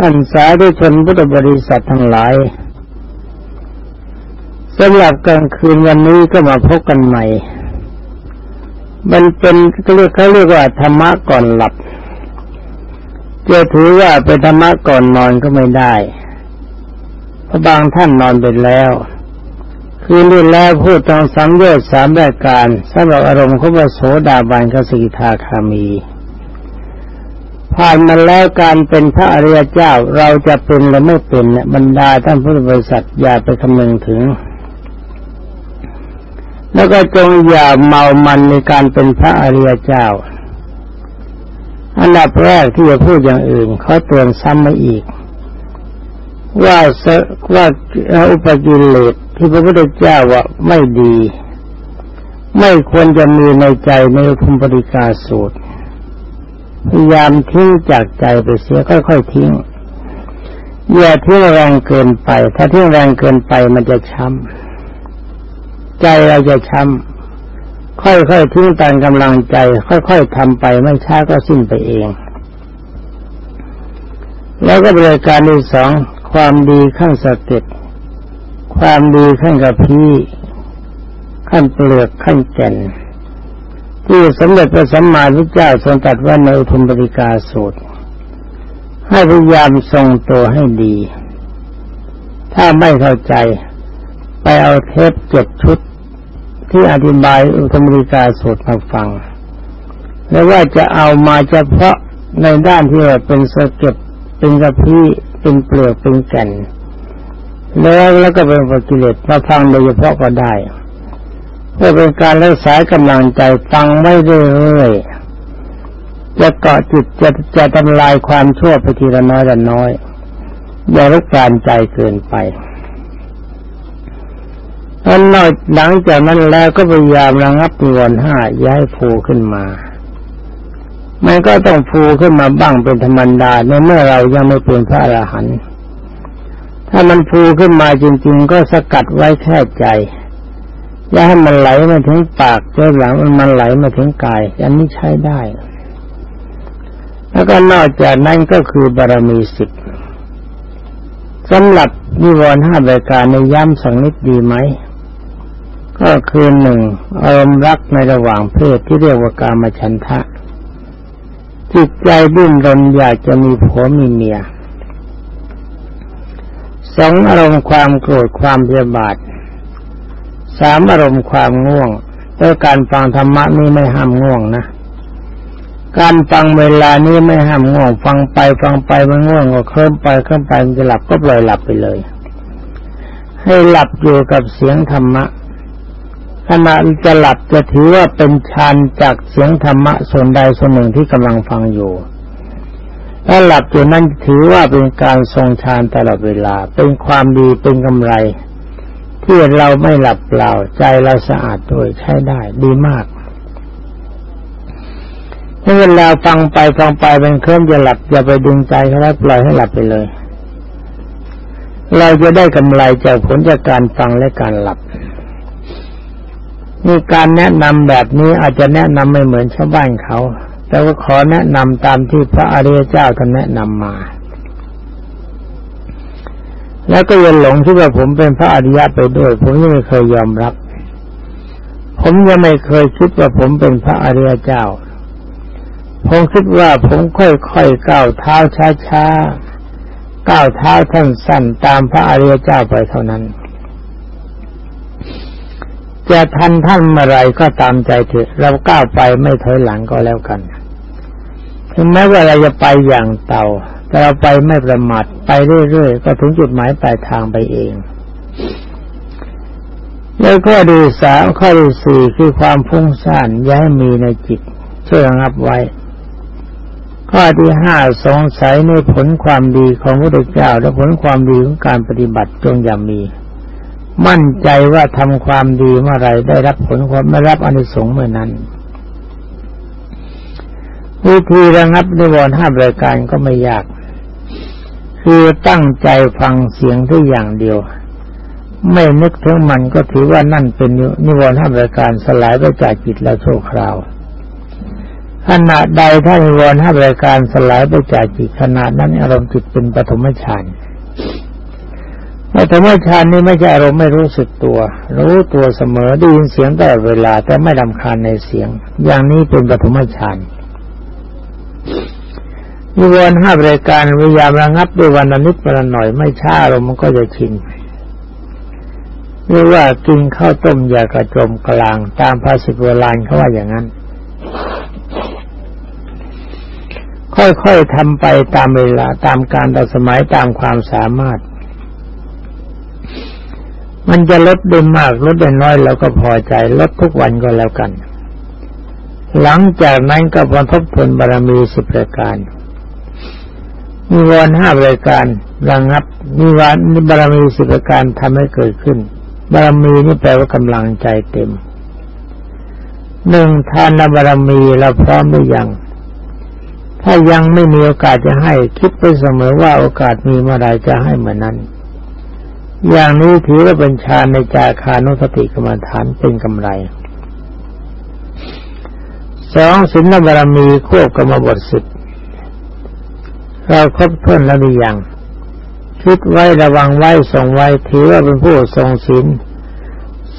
ท่านสาธุชนพุทธบริษัททั้งหลายสำหรับกลางคืนวันนี้ก็มาพบกันใหม่ มันเป็นเขาเรียกเขาเรียกว่าธรรมะก่อนหลับ จะถือว่าเป็นธรรมะก่อนนอนก็ไม่ได้เพราะบางท่านนอนไปแล้ว คืนนี้แล้วพูดตองสามเยอดสามแบบการสำหรับอารมณ์ของพระโสดาบันกสิทาคามี ผ่านมาแล้วการเป็นพระอริยเจ้าเราจะเป็นหรือไม่เป็นเนี่ยบรรดาท่านพุทธบริษัทอย่าไปคำนึงถึง แล้วก็จงอย่าเมามันในการเป็นพระอริยเจ้า อันดับแรกที่จะพูดอย่างอื่นเขาเตือนซ้ำมาอีก ว่าว่าอุปกิเลสที่พระพุทธเจ้าว่าไม่ดี ไม่ควรจะมีในใจในคุมปริกาสูตร พยายามทิ้งจากใจไปเสียค่อยๆทิ้งอย่าทิ้งแรงเกินไป ถ้าทิ้งแรงเกินไปมันจะช้ำใจเราจะช้ำค่อยๆทิ้งตามกำลังใจ ค่อยๆทำไปไม่ช้าก็สิ้นไปเอง แล้วก็บริการที่สองความดีขั้นสเต็ปความดีขั้นกับพี่ขั้นเปลือกขั้นแก่น ที่สมเด็จพระสัมมาสัมพุทธเจ้าทรงตรัสว่าในอุทุมปริกาสูตร ให้พยายามทรงตัวให้ดี ถ้าไม่เข้าใจ ไปเอาเทปเจ็ดชุด ที่อธิบายอุทุมปริกาสูตรมาฟัง แล้วว่าจะเอามาเฉพาะในด้านที่ว่าเป็นสเก็บเป็นกระพี้เป็นเปลือกเป็นแก่น แล้วแล้วก็เป็นปกิเลสมาฟังโดยเฉพาะก็ได้ เพื่อเป็นการรักษากำลังใจฟังไม่เรื่อยๆจะเกาะจิตจะจะทำลายความชั่วไปทีละน้อยละน้อย อย่าลุกการใจเกินไปอันนอกหลังจากนั้นแล้วก็พยายามระงับนิวรณ์ห้าย้ายฟูขึ้นมามันก็ต้องฟูขึ้นมาบ้างเป็นธรรมดาในเมื่อเรายังไม่เป็นพระอรหันต์ถ้ามันฟูขึ้นมาจริง ๆ ก็สกัดไว้แค่ใจ อย่าให้มันไหลมาถึงปากเจ้หลังมันไหลมาถึงกาย อันนี้ใช้ได้ แล้วก็นอกจากนั้นก็คือบารมีสิบสำหรับนิวรณ์ห้าประการในย้ำสังนิดดีไหม ก็คือหนึ่งอารมณ์รักในระหว่างเพศที่เรียกว่ากามฉันทะ จิตใจดิ้นรนอยากจะมีผัวมีเมียสองอารมณ์ความโกรธความเบียบาท สามอารมณ์ความง่วงแต่การฟังธรรมะนี่ไม่ห้ามง่วงนะ การฟังเวลานี้ไม่ห้ามง่วง ฟังไปฟังไปมันง่วงก็เคลิ้มไปเคลิ้มไปมันจะหลับก็ปล่อยหลับไปเลย ให้หลับอยู่กับเสียงธรรมะขณะจะหลับจะถือว่าเป็นฌานจากเสียงธรรมะส่วนใดส่วนหนึ่งที่กำลังฟังอยู่ถ้าหลับอยู่นั้นถือว่าเป็นการทรงฌานตลอดเวลา เป็นความดีเป็นกำไร ที่เราไม่หลับเปล่าใจเราสะอาดด้วยใช้ได้ดีมากถ้าเวลาฟังไปฟังไปเป็นเคลื่อนจะหลับอย่าไปดึงใจเขาแล้วปล่อยให้หลับไปเลย เราจะได้กำไรจากผลจากการฟังและการหลับนี่การแนะนำแบบนี้อาจจะแนะนำไม่เหมือนชาวบ้านเขา แต่ว่าขอแนะนำตามที่พระอริยเจ้าท่านแนะนำมา แล้วก็ยังหลงคิดว่าผมเป็นพระอริยะไปด้วย ผมยังไม่เคยยอมรับ ผมยังไม่เคยคิดว่าผมเป็นพระอริยเจ้า ผมคิดว่าผมค่อยๆก้าวเท้าช้าๆก้าวเท้าท่านสั้นตามพระอริยเจ้าไปเท่านั้น จะทันท่านเมื่อไรก็ตามใจเถอะเราก้าวไปไม่ถอยหลังก็แล้วกัน ถึงแม้ว่าเราจะไปอย่างเต่า แต่เราไปไม่ประมาทไปเรื่อยๆก็ถึงจุดหมายปลายทางไปเอง แล้วข้อดีสามข้อดีสี่คือความฟุ้งซ่านย้ายมีในจิต ช่วยระงับไว้ ข้อที่ห้าสงสัยในผลความดีของพระเจ้า และผลความดีของการปฏิบัติจงอย่ามี มั่นใจว่าทำความดีเมื่อไรได้รับผลความไม่รับอนิสงส์เมื่อนั้นวิธีระงับนิวรณ์ห้ารายการก็ไม่ยาก คือตั้งใจฟังเสียงทุกอย่างเดียว ไม่นึกถึงมันก็ถือว่านั่นเป็นนิวรณ์ห้ารายการสลายไปจากจิตแล้วโชคราวขณะใดท่านิวรณ์ห้ารายการสลายไปจากจิตขณะนั้นอารมณ์จิตเป็นปฐมฌานปฐมฌานนี้ไม่ใช่อารมณ์ไม่รู้สึกตัว รู้ตัวเสมอได้ยินเสียงตลอดเวลาแต่ไม่ลำคาญในเสียง อย่างนี้เป็นปฐมฌาน นิวรณ์ห้ารายการพยายามระงับด้วยวันนิดวันหน่อยไม่ช้าอารมณ์มันก็จะชินเรียกว่ากินข้าวต้มยากระจมกลางตามภาษิตโบราณเขาว่าอย่างนั้น ค่อยๆทำไปตามเวลาตามการต่อสมัยตามความสามารถ มันจะลดได้มากลดได้น้อยเราก็พอใจลดทุกวันก็แล้วกัน หลังจากนั้นก็พอทบทวนบารมีสิบประการ มีวันห้าบรายการระงับมีวันบารมีสิบประการทำให้เกิดขึ้น บารมีนี่แปลว่ากำลังใจเต็มหนึ่งทานบารมีเราพร้อมหรือยัง ถ้ายังไม่มีโอกาสจะให้ คิดไปเสมอว่าโอกาสมีเมื่อไรจะให้เหมือนนั้น อย่างนี้ถือว่าเป็นฌานในจาคานุสติกรรมฐานเป็นกำไรสองศีลบารมีควบกรรมบทสิบ เราครบถ้วนแล้วหรือยังคิดไว้ระวังไว้ทรงไว้ถือว่าเป็นผู้ทรงศีล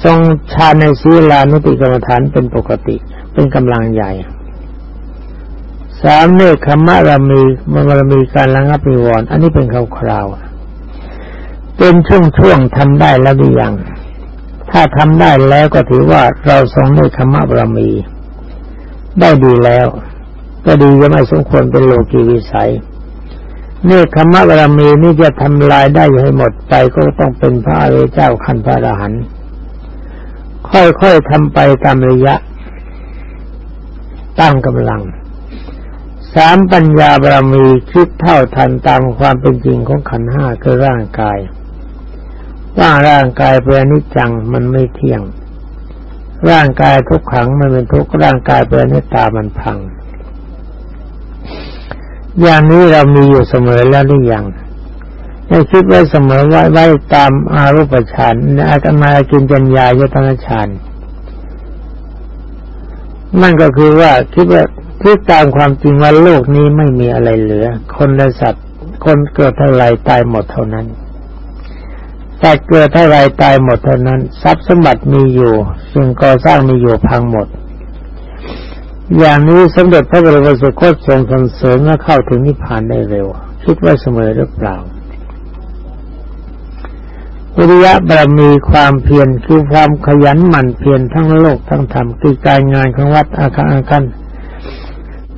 ทรงฌานในศีลานุติกรรมฐานเป็นปกติ เป็นกำลังใหญ่สามเนคขมะรามีมันรมีการระงับมีวรอันนี้เป็นคราวๆเป็นช่วงๆทำได้แล้วหรือยังถ้าทำได้แล้วก็ถือว่าเราทรงเนคขมะบารมี ได้ดีแล้ว ก็ดีจะไม่สมควรเป็นโลกีวิสัย เนคขมะบารมีนี่จะทำลายได้ให้หมดไปก็ต้องเป็นพระอริยเจ้าขันพระอรหันต์ค่อยๆทำไปตามระยะ ตั้งกำลัง สามปัญญาบารมีคิดเท่าทันตามความเป็นจริงของขันห้าคือร่างกาย ว่าร่างกายเป็นอนิจจังมันไม่เที่ยง ร่างกายทุกขังมันเป็นทุกร่างกายเป็นอนิจตามันพัง อย่างนี้เรามีอยู่เสมอแล้วหรือยังให้คิดไว้เสมอไว้ไว้ตามอารูปฌานนอาการมากินจัญญายตนาฌานนั่นก็คือว่าคิดว่าคิดตามความจริงว่าโลกนี้ไม่มีอะไรเหลือ คนและสัตว์ คนเกิดเท่าไรตายหมดเท่านั้นสัตว์เกิดเท่าไรตายหมดเท่านั้น ทรัพย์สมบัติมีอยู่ สิ่งก่อสร้างมีอยู่พังหมด อย่างนี้สมเด็จพระบรมสุคตทรงสรรเสริญและเข้าถึงนิพพานได้เร็ว คิดว่าเสมอหรือเปล่าวิริยะบารมีความเพียรคือความขยันหมั่นเพียรทั้งโลกทั้งธรรมคือการงานของวัดอาคารอาคัน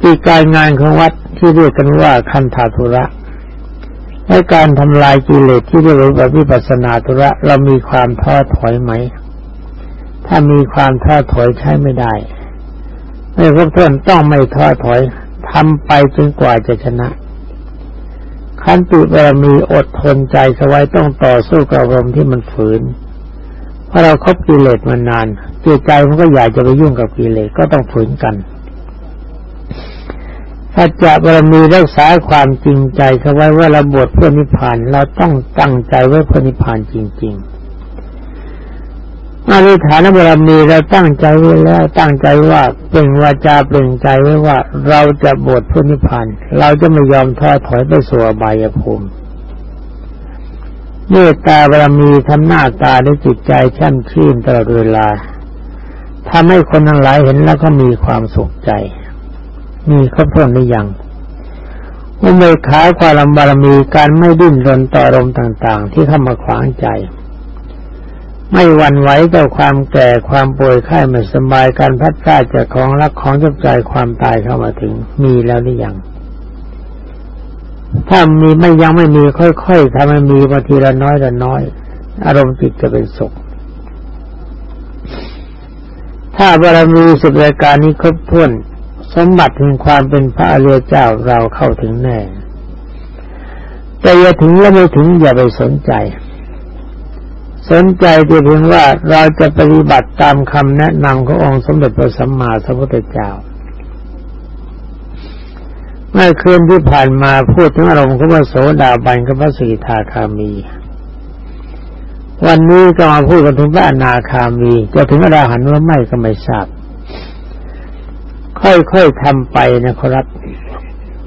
คือการงานของวัดที่เรียกกันว่าคันธาธุระและการทำลายกิเลสที่เรียกว่าวิปัสนาธุระ เรามีความท้อถอยไหม ถ้ามีความท้อถอยใช้ไม่ได้ ให้พวกท่านต้องไม่ท้อถอยทำไปจนกว่าจะชนะขันติบารมีอดทนใจสไว้ต้องต่อสู้กับอารมณ์ที่มันฝืน เพราะเราครบกิเลสมานานจิตใจมันก็อยากจะไปยุ่งกับกิเลสก็ต้องฝืนกันถ้าจะบารมีรักษาความจริงใจเขาไว้ว่าเราบวชเพื่อนิพพานเราต้องตั้งใจไว้เพื่อนิพพานจริง ๆ อธิฐานบารมีเราตั้งใจไว้แล้วตั้งใจว่าเปล่งวาจาเปล่งใจไว้ว่า เราจะบวชพุทธิพันธ์เราจะไม่ยอมท้อถอยไปสู่อบายภูมิเมตตาบารมีทำหน้าตาในจิตใจแช่มชื่นตลอดเวลาทำให้คนทั้งหลายเห็นแล้วก็มีความสุขใจมีครบถ้วนหรือยังอุเบกขาความลำบารมีการไม่ดิ้นรนต่ออารมณ์ต่าง ๆ ที่เข้ามาขวางใจ ไม่หวั่นไหวต่อความแก่ความป่วยไข้ไม่สบายการพัดพลาดจากของรักของจบใจความตายเข้ามาถึง มีแล้วหรือยังถ้ามีไม่ยังไม่มีค่อยๆทำให้มีบางทีละน้อยละน้อย อารมณ์จิตจะเป็นสุข ถ้าบารมีสุดรายการนี้ครบถ้วน สมบัติถึงความเป็นพระอริยเจ้าเราเข้าถึงแน่ แต่อย่าถึงแล้วไม่ถึงอย่าไปสนใจ สนใจที่เพียงว่าเราจะปฏิบัติตามคำแนะนำขององค์สมเด็จพระสัมมาสัมพุทธเจ้าเมื่อคืนที่ผ่านมาพูดถึงอารมณ์ของพระโสดาบันกับพระสีทาคามี วันนี้ก็มาพูดกันถึงพระอนาคามี จะถึงอรหันต์หรือไม่ก็ไม่ทราบ ค่อยๆทำไปนะครับ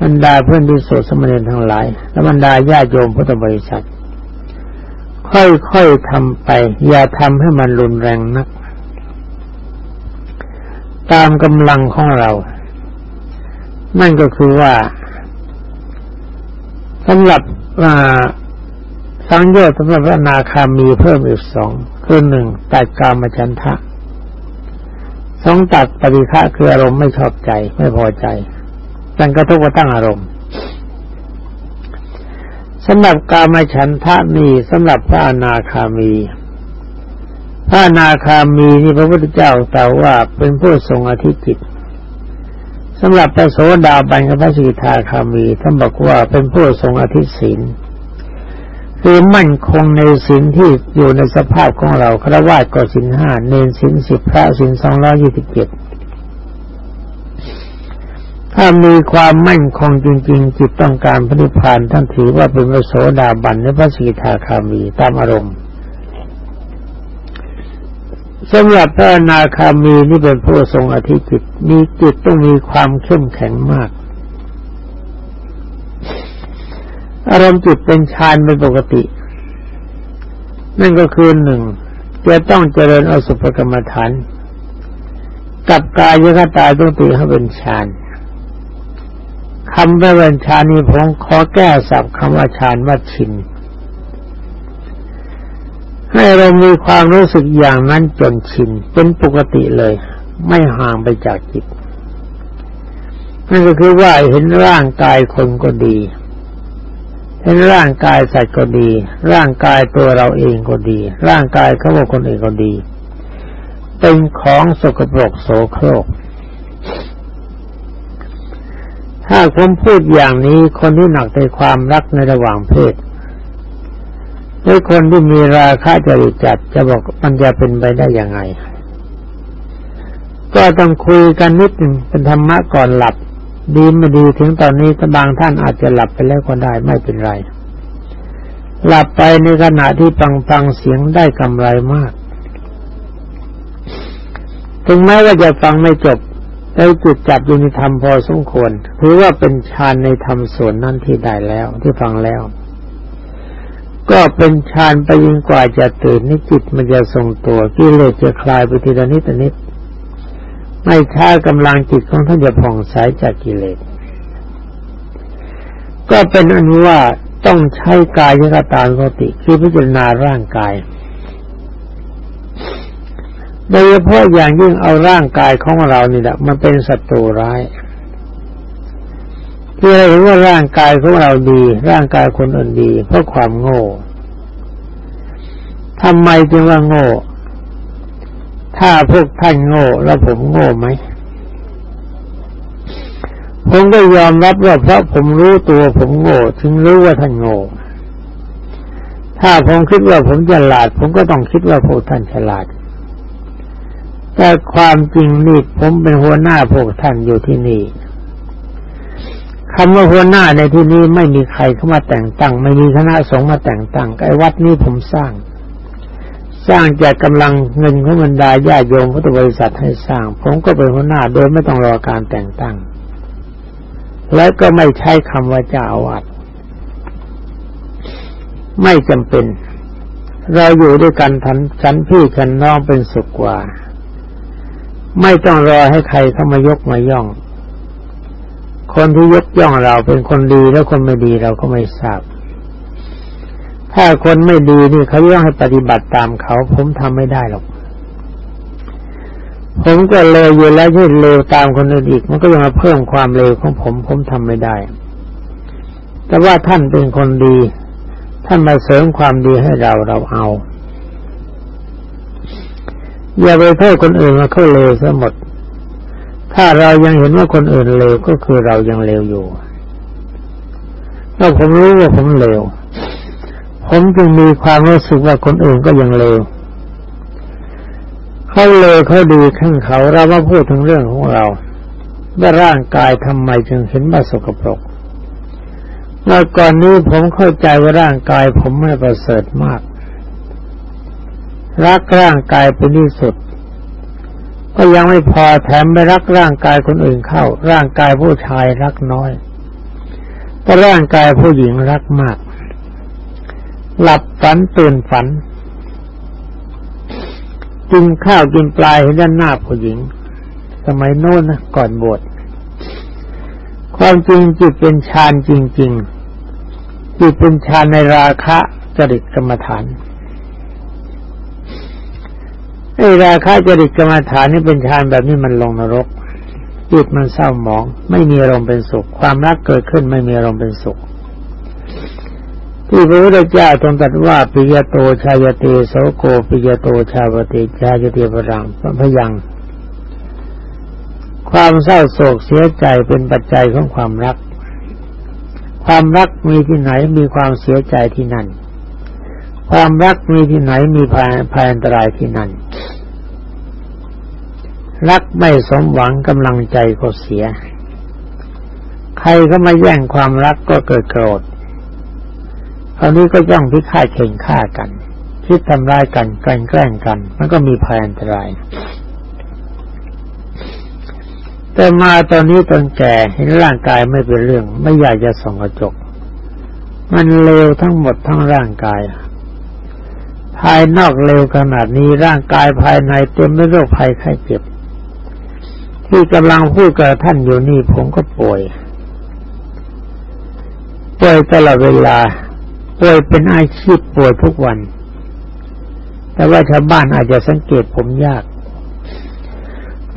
บรรดาเพื่อนที่โสดสมณีทั้งหลาย และบรรดาญาโยมพุทธบริษัท ค่อยๆทำไป อย่าทำให้มันรุนแรงนัก ตามกำลังของเรา นั่นก็คือว่าสำหรับสังโยชน์สำหรับพระนาคามีเพิ่มอีกสองคือหนึ่งตัดกามฉันทะสองตัดปฏิฆะคืออารมณ์ไม่ชอบใจไม่พอใจการกระทบกระทั่งอารมณ์ สำหรับกามฉันทะมีสำหรับพระอนาคามี พระอนาคามีนี่พระพุทธเจ้าตรัสว่าเป็นผู้ทรงอธิจิตสำหรับพระโสดาบันกับพระสิทาคามีท่านบอกว่าเป็นผู้ทรงอธิศีลคือมั่นคงในศีลที่อยู่ในสภาพของเราครวาก็ศีลห้าเนนศีลสิบพระศีลสองร้อยี่สิบเจ็ด ถ้ามีความมั่นคงจริง ๆ จิตต้องการพระนิพพานท่านถือว่าเป็นพระโสดาบันและพระสีทาคามีตามอารมณ์สำหรับพระนาคามีนี่เป็นผู้ทรงอธิจิต มีจิตต้องมีความเข้มแข็งมาก อารมณ์จิตเป็นฌานเป็นปกติ นั่นก็คือหนึ่งจะต้องเจริญอสุภกรรมฐาน กับกายคตาต้องตีให้เป็นฌาน คำว่าเป็นฌานี้ผมขอแก้ศัพท์คำว่าฌานว่าชินให้เรามีความรู้สึกอย่างนั้นจนชินเป็นปกติเลย ไม่ห่างไปจากจิตนั่นก็คือว่าเห็นร่างกายคนก็ดี เห็นร่างกายสัตว์ก็ดี ร่างกายตัวเราเองก็ดี ร่างกายเขาว่าคนอื่นก็ดี เป็นของสกปรกโสโครก ถ้าผมพูดอย่างนี้คนที่หนักในความรักในระหว่างเพศหรือคนที่มีราคะจริจัดจะบอกมันจะเป็นไปได้ยังไง ก็ต้องคุยกันนิดหนึ่งเป็นธรรมะก่อนหลับ ดีไม่ดีถึงตอนนี้ถ้าบางท่านอาจจะหลับไปแล้วก็ได้ไม่เป็นไร หลับไปในขณะที่ฟังฟังเสียงได้กำไรมาก ถึงแม้ว่าจะฟังไม่จบ ได้จุดจับอยู่ในธรรมพอสมควรถือว่าเป็นฌานในธรรมส่วนนั้นที่ได้แล้วที่ฟังแล้ว ก็เป็นฌานไปยิ่งกว่าจะตื่นนิจิตมันจะทรงตัวกิเลสจะคลายไปทีละนิดนิดไม่ช้ากำลังจิตของท่านจะผ่องใสจากกิเลสก็เป็นอนุว่าต้องใช้กายยกตาปกติคือพิจารณาร่างกาย โดยเฉพาะอย่างยิ่งเอาร่างกายของเรานี่แหละมันเป็นศัตรูร้ายที่เราเห็นว่าร่างกายของเราดี ร่างกายคนอื่นดี เพราะความโง่ทำไมจึงว่าโง่ ถ้าพวกท่านโง่แล้วผมโง่ไหมผมก็ยอมรับว่าเพราะผมรู้ตัวผมโง่ถึงรู้ว่าท่านโง่ ถ้าผมคิดว่าผมฉลาด ผมก็ต้องคิดว่าพวกท่านฉลาด แต่ความจริงนี่ผมเป็นหัวหน้าพวกท่านอยู่ที่นี่คำว่าหัวหน้าในที่นี้ไม่มีใครเข้ามาแต่งตั้ง ไม่มีคณะสงฆ์มาแต่งตั้งไอ้วัดนี้ผมสร้าง สร้างจากกำลังเงินของบรรดาญาโยมพุทธบริษัทให้สร้าง ผมก็เป็นหัวหน้าโดยไม่ต้องรอการแต่งตั้ง แล้วก็ไม่ใช้คำว่าเจ้าอาวาสไม่จำเป็น เราอยู่ด้วยกันทันฉันพี่ฉันน้องเป็นสุขกว่า ไม่ต้องรอให้ใครเข้ามายกมาย่อง คนที่ยกย่องเราเป็นคนดีแล้วคนไม่ดีเราก็ไม่ทราบ ถ้าคนไม่ดีนี่เขาย่องให้ปฏิบัติตามเขา ผมทำไม่ได้หรอก ผมก็เลยอยู่แล้วที่งเลวตามคนอื่นอีก มันก็ยังมาเพิ่มความเลวของผม ผมทำไม่ได้ แต่ว่าท่านเป็นคนดี ท่านมาเสริมความดีให้เราเราเอา อย่าไปโทษคนอื่นว่าเขาเลวซะหมด ถ้าเรายังเห็นว่าคนอื่นเลวก็คือเรายังเลวอยู่ถ้าผมรู้ว่าผมเลว ผมจึงมีความรู้สึกว่าคนอื่นก็ยังเลวเขาเลวเขาดีข้างเขาเรามาพูดถึงเรื่องของเราว่าร่างกายทำไมจึงเห็นว่าสกปรกเมื่อก่อนนี้ผมเข้าใจว่าร่างกายผมไม่ประเสริฐมาก รักร่างกายเป็นที่สุด ก็ยังไม่พอแถมไปรักร่างกายคนอื่นเข้า ร่างกายผู้ชายรักน้อย แต่ร่างกายผู้หญิงรักมาก หลับฝันตื่นฝันกินข้าวกินปลายเห็นด้านหน้าผู้หญิง สมัยโน้นนะก่อนบวชความจริงจิตเป็นฌานจริง ๆ จิตเป็นฌานในราคะจริตกรรมฐาน ไอ้ราคะจริตกรรมฐานนี่เป็นฌานแบบนี้มันลงนรกจิตมันเศร้าหมอง ไม่มีอารมณ์เป็นสุข ความรักเกิดขึ้นไม่มีอารมณ์เป็นสุข ที่พระพุทธเจ้าทรงตรัสว่าปิยโตชายเตโสโกปิยโตชาวเตชายเตปรังพยัง ความเศร้าโศกเสียใจเป็นปัจจัยของความรัก ความรักมีที่ไหนมีความเสียใจที่นั่น ความรักมีที่ไหนมีภัยภัยอันตรายที่นั่น รักไม่สมหวังกำลังใจก็เสีย ใครก็มาแย่งความรักก็เกิดโกรธคราวนี้ก็ย่องพิฆาตเข่งฆ่ากัน คิดทำร้ายกันแกล้งแกล้งกัน มันก็มีภัยอันตราย แต่มาตอนนี้ตอนแก่เห็นร่างกายไม่เป็นเรื่อง ไม่อยากจะส่องกระจก มันเลวทั้งหมดทั้งร่างกาย ภายนอกเลวขนาดนี้ร่างกายภายในเต็มไปด้วยโรคภัยไข้เจ็บ ที่กำลังพูดกับท่านอยู่นี่ผมก็ป่วย ป่วยตลอดเวลา ป่วยเป็นอาชีพป่วยทุกวัน แต่ว่าชาวบ้านอาจจะสังเกตผมยาก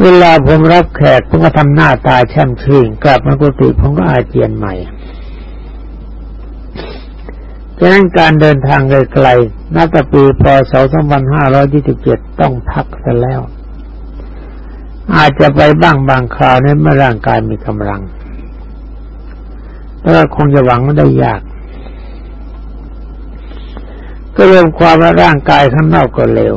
เวลาผมรับแขกผมก็ทำหน้าตาแช่มชื่นกลับมากุฏิผมก็อาเจียนใหม่ ฉะนั้นการเดินทางไกลๆนับแต่ปีพศ2527 ต้องพักซะแล้ว อาจจะไปบ้างบางคราวในเมื่อร่างกายมีกำลังแล้วคงจะหวังไม่ได้ยาก ก็เริ่มความว่าร่างกายข้างนอกก็เร็ว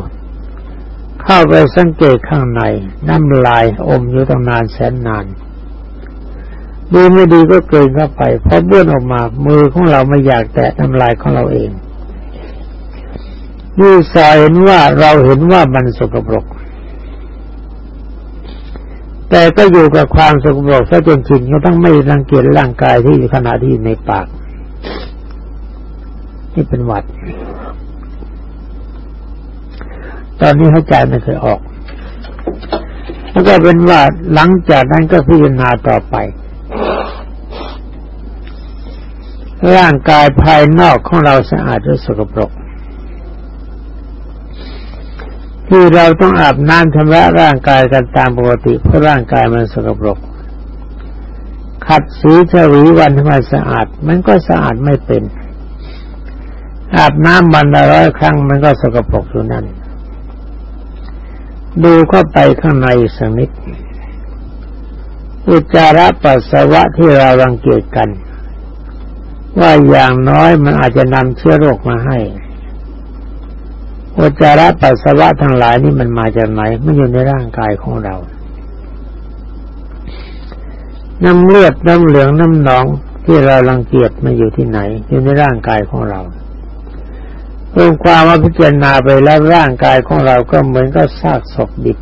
เข้าไปสังเกตข้างใน น้ำลายอมอยู่ตั้งนานแสนนาน ดูไม่ดีก็เกินเข้าไปพอเบื้อนออกมา มือของเราไม่อยากแตะน้ำลายของเราเองนี่สายเห็นว่าเราเห็นว่ามันสกปรก แต่ก็อยู่กับความสกปรกซะจนชินก็ต้องไม่รังเกียจร่างกายที่อยู่ขณะที่ในปาก นี่เป็นหวัด ตอนนี้หายใจไม่เคยออก แล้วก็เป็นว่าหลังจากนั้นก็พิจารณาต่อไป ร่างกายภายนอกของเราสะอาดหรือสกปรก ที่เราต้องอาบน้ำชำระร่างกายกันตามปกติเพราะร่างกายมันสกปรก ขัดสีฉวีวันทำไมสะอาด มันก็สะอาดไม่เป็น อาบน้ำวันละร้อยครั้งมันก็สกปรกอยู่นั่น ดูเข้าไปข้างในสักนิดอุจจาระปัสสาวะที่เรารังเกียจกัน ว่าอย่างน้อยมันอาจจะนำเชื้อโรคมาให้อุจจาระปัสสาวะทั้งหลายนี่มันมาจากไหนไม่อยู่ในร่างกายของเรา น้ำเลือดน้ำเหลืองน้ำหนองที่เรารังเกียจมันอยู่ที่ไหน อยู่ในร่างกายของเรารวมความว่าพิจารณาไปแล้วร่างกายของเราก็เหมือนกับซากศพดิบ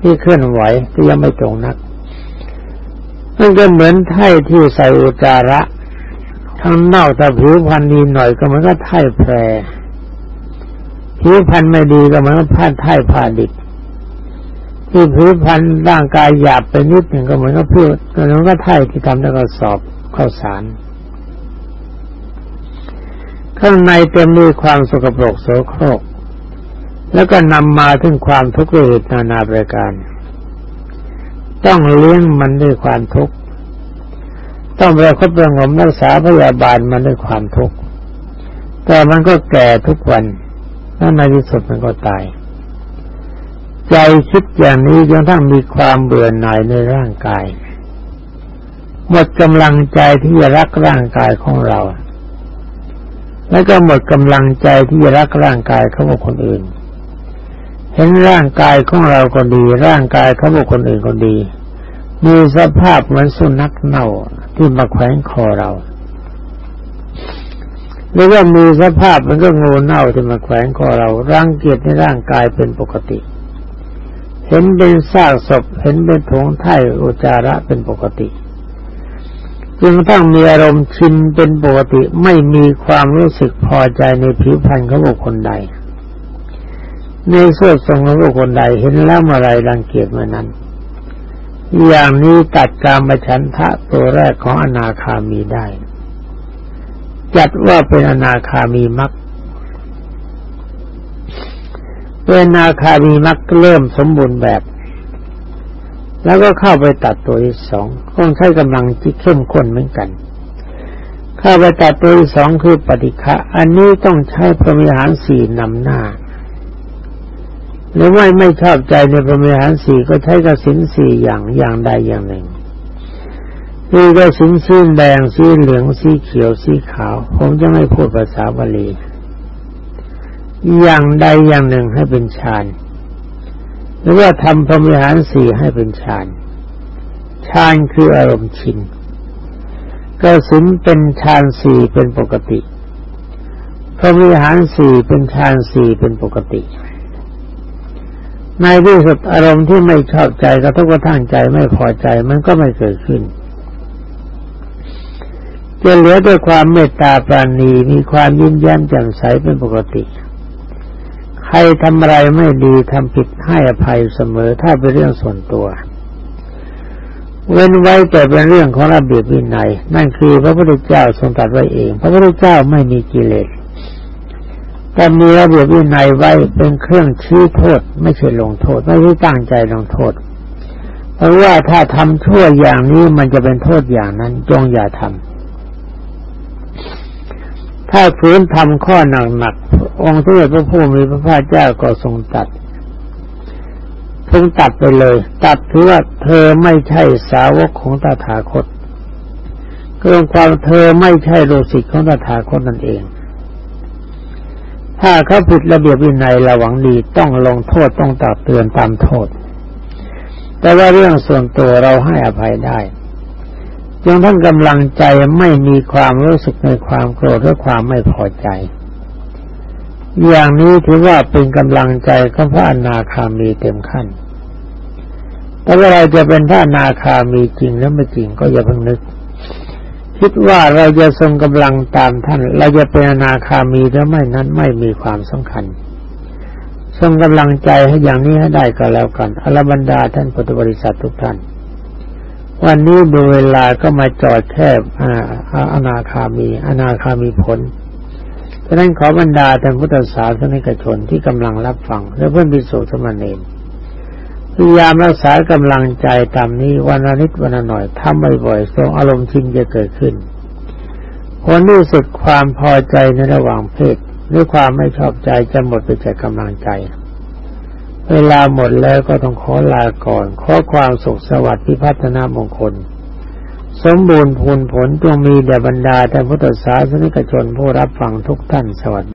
ที่เคลื่อนไหวที่ยังไม่ตรงนักมันก็เหมือนไถ่ที่ใส่อุจาระ ข้างนอกแต่ผิวพรรณดีหน่อยก็เหมือนกับไถ่แพรผิวพรรณไม่ดีก็เหมือนกับผ้าไถ่ผ้าดิบที่ผิวพรรณร่างกายหยาบไปนิดหนึ่งก็เหมือนกับพืชก็เหมือนกับไถ่ที่ทำด้วกระสอบข้าวสารข้างในเต็มด้วยความสกปรกโสโครก แล้วก็นำมาถึงความทุกข์เหตุนานาประการ ต้องเลี้ยงมันด้วยความทุกข์ ต้องประคบประงมรักษาพยาบาลมันด้วยความทุกข์แต่มันก็แก่ทุกวันแล้วในที่สุดมันก็ตาย ใจคิดอย่างนี้จนทั้งมีความเบื่อหน่ายในร่างกาย หมดกำลังใจที่จะรักร่างกายของเรา แล้วก็หมดกำลังใจที่จะรักร่างกายเขาบอกคนอื่น เห็นร่างกายของเราก็ดี ร่างกายเขาบอกคนอื่นก็ดี มีสภาพเหมือนสุนัขเน่า ที่มาแขวนคอเราหรือว่ามีสภาพมันก็งูเน่าที่มาแขวนคอเราร่างเกียรติในร่างกายเป็นปกติ เห็นเป็นซากศพเห็นเป็นถงไถ่อุจาระเป็นปกติจึงต้องมีอารมณ์ชินเป็นปกติไม่มีความรู้สึกพอใจในผิวพรรณของบุคคลใด ในส่วนทรงของบุคคลใดเห็นแล้วเมื่อไรรังเกียจเมื่อนั้น อย่างนี้ตัดการมฉันทะตัวแรกของอนาคามีได้ จัดว่าเป็นอนาคามีมักเป็นอนาคามีมักเริ่มสมบูรณ์แบบ แล้วก็เข้าไปตัดตัวที่สองต้องใช้กำลังที่เข้มข้นเหมือนกัน เข้าไปตัดตัวที่สองคือปฏิฆะอันนี้ต้องใช้พรมิหารสี่นำหน้า หรือไม่ไม่ชอบใจในพระมิหารสี่ก็ใช้กสินสี่อย่างอย่างใดอย่างหนึ่งคือกสินสีแดงสีเหลืองสีเขียวสีขาว ผมจะไม่พูดภาษาบาลีอย่างใดอย่างหนึ่งให้เป็นฌานหรือว่าทำพรหมิหารสี่ให้เป็นฌานฌานคืออารมณ์ชินกสินเป็นฌานสี่เป็นปกติพรหมิหารสี่เป็นฌานสี่เป็นปกติ ในที่สุดอารมณ์ที่ไม่ชอบใจกระทบกระทั่งใจไม่พอใจมันก็ไม่เกิดขึ้นจะเหลือด้วยความเมตตาปราณีมีความยิ้มแย้มแจ่มใสเป็นปกติ ใครทำอะไรไม่ดีทำผิดให้อภัยเสมอถ้าเป็นเรื่องส่วนตัว เว้นไว้แต่เป็นเรื่องของระเบียบวินัย นั่นคือพระพุทธเจ้าทรงตรัสไว้เอง พระพุทธเจ้าไม่มีกิเลส แต่มีระเบียบวินัยไว้เป็นเครื่องชี้โทษ ไม่ใช่ลงโทษ ไม่ใช่ตั้งใจลงโทษ เพราะว่าถ้าทำชั่วอย่างนี้มันจะเป็นโทษอย่างนั้น จงอย่าทำถ้าฝืนทำข้อหนักๆองค์ที่พระผู้มีพระภาคเจ้าก็ทรงตัดทรงตัดไปเลย ตัดถือว่าเธอไม่ใช่สาวกของตถาคตเกินความเธอไม่ใช่โลสิกของตถาคตนั่นเอง ถ้าเขาผิดระเบียบวินัยระหวังดีต้องลงโทษต้องตักเตือนตามโทษ แต่ว่าเรื่องส่วนตัวเราให้อภัยได้จงทั้งกำลังใจไม่มีความรู้สึกในความโกรธหรือความไม่พอใจ อย่างนี้ถือว่าเป็นกำลังใจของพระอนาคามีเต็มขั้นแต่ว่าเราจะเป็นพระอนาคามีจริงหรือไม่จริงก็อย่าเพิ่งนึก คิดว่าเราจะทรงกำลังตามท่าน เราจะเป็นอนาคามีหรือไม่นั้นไม่มีความสำคัญ ทรงกำลังใจให้อย่างนี้ให้ได้ก็แล้วกันอรบรรดาท่านพุทธบริษัททุกท่าน วันนี้ดูเวลาก็มาจอดแค่อนาคามี อนาคามีผลฉะนั้นขอบรรดาท่านพุทธศาสนิกชนที่กำลังรับฟัง และเพื่อนพิสุสมณเณร พยายามรักษากำลังใจตามนี้วันนิดวันหน่อยทำบ่อยๆทรงอารมณ์ชินจะเกิดขึ้นผลที่สุดความพอใจในระหว่างเพศหรือความไม่ชอบใจจะหมดไปจากกำลังใจ เวลาหมดแล้วก็ต้องขอลาก่อน ขอความสุขสวัสดิ์พิพัฒนามงคล สมบูรณ์ผลผลจงมีแด่บรรดาท่านพุทธศาสนิกชนผู้รับฟังทุกท่านสวัสดี